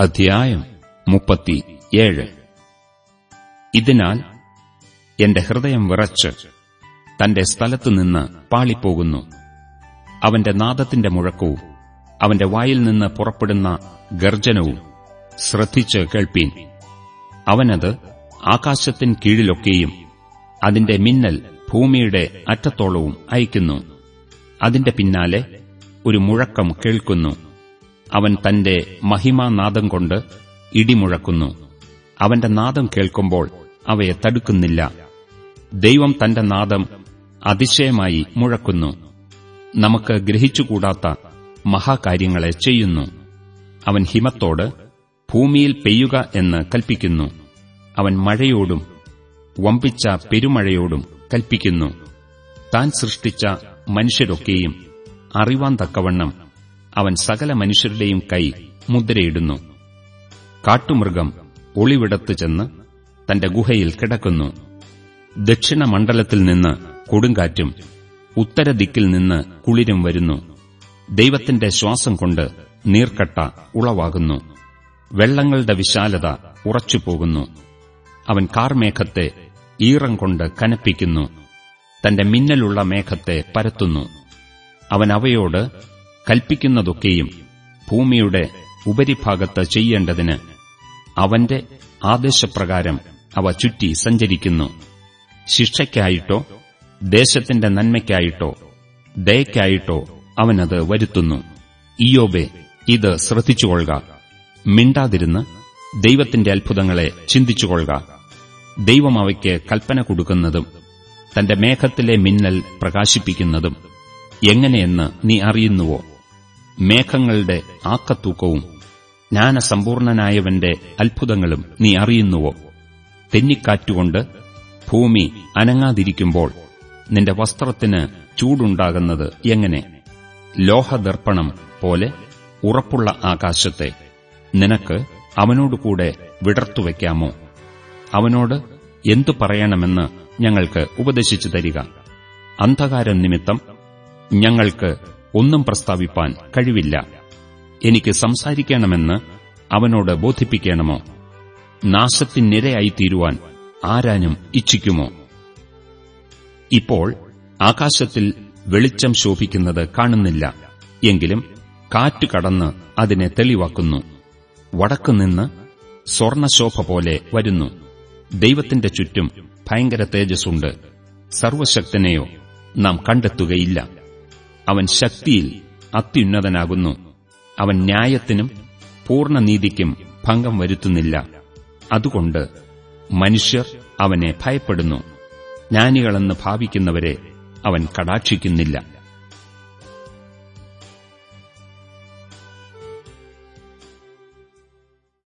അധ്യായം മുപ്പത്തിയേഴ്. ഇതിനാൽ എന്റെ ഹൃദയം വിറച്ച് തന്റെ സ്ഥലത്തുനിന്ന് പാളിപ്പോകുന്നു. അവന്റെ നാദത്തിന്റെ മുഴക്കവും അവന്റെ വായിൽ നിന്ന് പുറപ്പെടുന്ന ഗർജനവും ശ്രദ്ധിച്ച് കേൾപ്പീൻ. അവനത് ആകാശത്തിൻ കീഴിലൊക്കെയും അതിന്റെ മിന്നൽ ഭൂമിയുടെ അറ്റത്തോളവും അയക്കുന്നു അതിന്റെ പിന്നാലെ ഒരു മുഴക്കം കേൾക്കുന്നു. അവൻ തന്റെ മഹിമാനാദം കൊണ്ട് ഇടിമുഴക്കുന്നു. അവന്റെ നാദം കേൾക്കുമ്പോൾ അവയെ തടുക്കുന്നില്ല. ദൈവം തന്റെ നാദം അതിശയമായി മുഴക്കുന്നു. നമുക്ക് ഗ്രഹിച്ചുകൂടാത്ത മഹാകാര്യങ്ങളെ ചെയ്യുന്നു. അവൻ ഹിമത്തോട് ഭൂമിയിൽ പെയ്യുക എന്ന് കൽപ്പിക്കുന്നു. അവൻ മഴയോടും വമ്പിച്ച പെരുമഴയോടും കൽപ്പിക്കുന്നു. താൻ സൃഷ്ടിച്ച മനുഷ്യരൊക്കെയും അറിവാൻ തക്കവണ്ണം അവൻ സകല മനുഷ്യരുടെയും കൈ മുദ്രയിടുന്നു. കാട്ടുമൃഗം ഒളിവിടത്ത് ചെന്ന് തന്റെ ഗുഹയിൽ കിടക്കുന്നു. ദക്ഷിണമണ്ഡലത്തിൽ നിന്ന് കൊടുങ്കാറ്റും ഉത്തരദിക്കിൽ നിന്ന് കുളിരും വരുന്നു. ദൈവത്തിന്റെ ശ്വാസം കൊണ്ട് നീർക്കട്ട ഉളവാകുന്നു. വെള്ളങ്ങളുടെ വിശാലത ഉറച്ചുപോകുന്നു. അവൻ കാർമേഘത്തെ ഈറം കൊണ്ട് കനപ്പിക്കുന്നു. തന്റെ മിന്നലുള്ള മേഘത്തെ പരത്തുന്നു. അവൻ അവയോട് കൽപ്പിക്കുന്നതൊക്കെയും ഭൂമിയുടെ ഉപരിഭാഗത്ത് ചെയ്യേണ്ടതിന് അവന്റെ ആദേശപ്രകാരം അവ ചുറ്റി സഞ്ചരിക്കുന്നു. ശിക്ഷയ്ക്കായിട്ടോ ദേശത്തിന്റെ നന്മയ്ക്കായിട്ടോ ദയയ്ക്കായിട്ടോ അവനത് വരുത്തുന്നു. ഇയോബെ ഇത് ശ്രദ്ധിച്ചുകൊള്ളുക. മിണ്ടാതിരുന്ന് ദൈവത്തിന്റെ അത്ഭുതങ്ങളെ ചിന്തിച്ചുകൊള്ളുക. ദൈവം അവയ്ക്ക് കൽപ്പന കൊടുക്കുന്നതും തന്റെ മേഘത്തിലെ മിന്നൽ പ്രകാശിപ്പിക്കുന്നതും എങ്ങനെയെന്ന് നീ അറിയുന്നുവോ? മേഘങ്ങളുടെ ആക്കത്തൂക്കവും ജ്ഞാനസമ്പൂർണനായവന്റെ അത്ഭുതങ്ങളും നീ അറിയുന്നുവോ? തെന്നിക്കാറ്റുകൊണ്ട് ഭൂമി അനങ്ങാതിരിക്കുമ്പോൾ നിന്റെ വസ്ത്രത്തിന് ചൂടുണ്ടാകുന്നത് എങ്ങനെ? ലോഹദർപ്പണം പോലെ ഉറപ്പുള്ള ആകാശത്തെ നിനക്ക് അവനോടുകൂടെ വിടർത്തുവയ്ക്കാമോ അവനോട് എന്തു പറയണമെന്ന് ഞങ്ങൾക്ക് ഉപദേശിച്ചു തരിക. അന്ധകാരം നിമിത്തം ഞങ്ങൾക്ക് ഒന്നും പ്രസ്താവിപ്പാൻ കഴിവില്ല. എനിക്ക് സംസാരിക്കണമെന്ന് അവനോട് ബോധിപ്പിക്കണമോ? നാശത്തിനിരയായിത്തീരുവാൻ ആരാനും ഇച്ഛിക്കുമോ? ഇപ്പോൾ ആകാശത്തിൽ വെളിച്ചം ശോഭിക്കുന്നത് കാണുന്നില്ല. എങ്കിലും കാറ്റ് കടന്ന് അതിനെ തെളിവാക്കുന്നു. വടക്കുനിന്ന് സ്വർണശോഭ പോലെ വരുന്നു. ദൈവത്തിന്റെ ചുറ്റും ഭയങ്കര തേജസ്സുണ്ട്. സർവശക്തനെയോ നാം കണ്ടെത്തുകയില്ല. അവൻ ശക്തിയിൽ അത്യുന്നതനാകുന്നു. അവൻ ന്യായത്തിനും പൂർണനീതിക്കും ഭംഗം വരുത്തുന്നില്ല. അതുകൊണ്ട് മനുഷ്യർ അവനെ ഭയപ്പെടുന്നു. ജ്ഞാനികളെന്ന് ഭാവിക്കുന്നവരെ അവൻ കടാക്ഷിക്കുന്നില്ല.